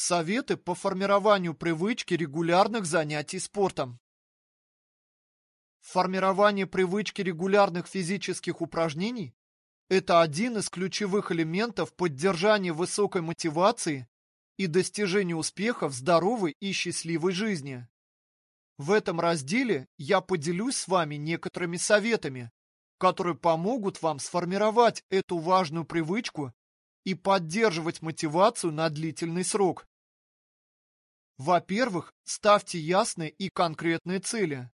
Советы по формированию привычки регулярных занятий спортом. Формирование привычки регулярных физических упражнений – это один из ключевых элементов поддержания высокой мотивации и достижения успеха в здоровой и счастливой жизни. В этом разделе я поделюсь с вами некоторыми советами, которые помогут вам сформировать эту важную привычку и поддерживать мотивацию на длительный срок. Во-первых, ставьте ясные и конкретные цели.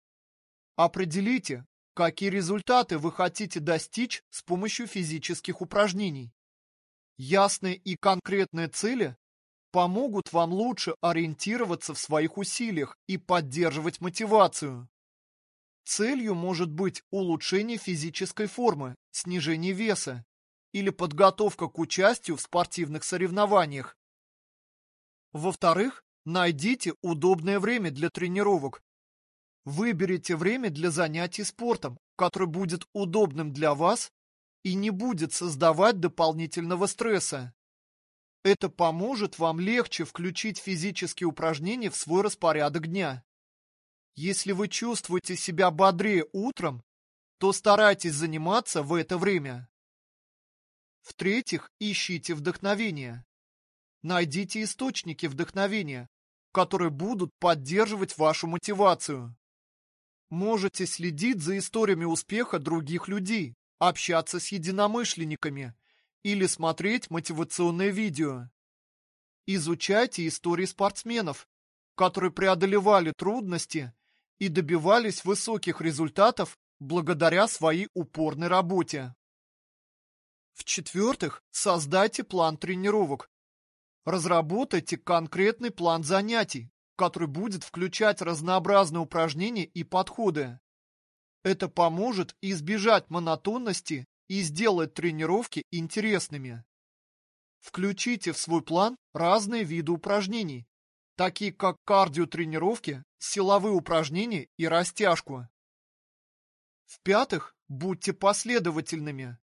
Определите, какие результаты вы хотите достичь с помощью физических упражнений. Ясные и конкретные цели помогут вам лучше ориентироваться в своих усилиях и поддерживать мотивацию. Целью может быть улучшение физической формы, снижение веса или подготовка к участию в спортивных соревнованиях. Во-вторых, найдите удобное время для тренировок. Выберите время для занятий спортом, которое будет удобным для вас и не будет создавать дополнительного стресса. Это поможет вам легче включить физические упражнения в свой распорядок дня. Если вы чувствуете себя бодрее утром, то старайтесь заниматься в это время. В-третьих, ищите вдохновение. Найдите источники вдохновения, которые будут поддерживать вашу мотивацию. Можете следить за историями успеха других людей, общаться с единомышленниками или смотреть мотивационные видео. Изучайте истории спортсменов, которые преодолевали трудности и добивались высоких результатов благодаря своей упорной работе. В-четвертых, создайте план тренировок. Разработайте конкретный план занятий, который будет включать разнообразные упражнения и подходы. Это поможет избежать монотонности и сделать тренировки интересными. Включите в свой план разные виды упражнений, такие как кардиотренировки, силовые упражнения и растяжку. В-пятых, будьте последовательными.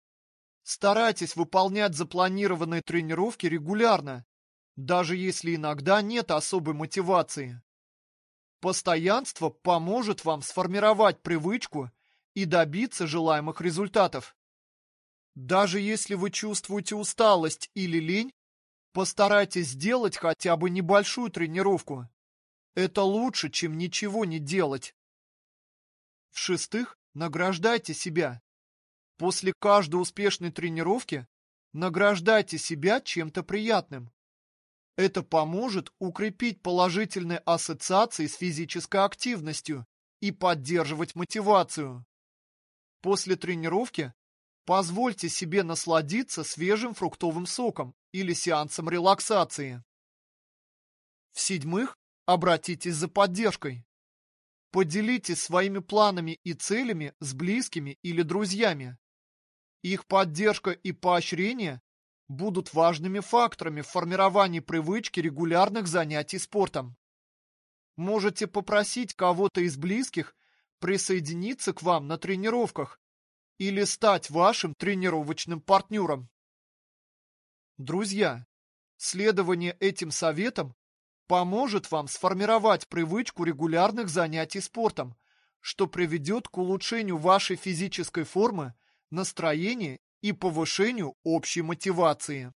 Старайтесь выполнять запланированные тренировки регулярно, даже если иногда нет особой мотивации. Постоянство поможет вам сформировать привычку и добиться желаемых результатов. Даже если вы чувствуете усталость или лень, постарайтесь сделать хотя бы небольшую тренировку. Это лучше, чем ничего не делать. В-шестых, награждайте себя. После каждой успешной тренировки награждайте себя чем-то приятным. Это поможет укрепить положительные ассоциации с физической активностью и поддерживать мотивацию. После тренировки позвольте себе насладиться свежим фруктовым соком или сеансом релаксации. В-седьмых, обратитесь за поддержкой. Поделитесь своими планами и целями с близкими или друзьями. Их поддержка и поощрение будут важными факторами в формировании привычки регулярных занятий спортом. Можете попросить кого-то из близких присоединиться к вам на тренировках или стать вашим тренировочным партнером. Друзья, следование этим советам поможет вам сформировать привычку регулярных занятий спортом, что приведет к улучшению вашей физической формы, настроения и повышению общей мотивации.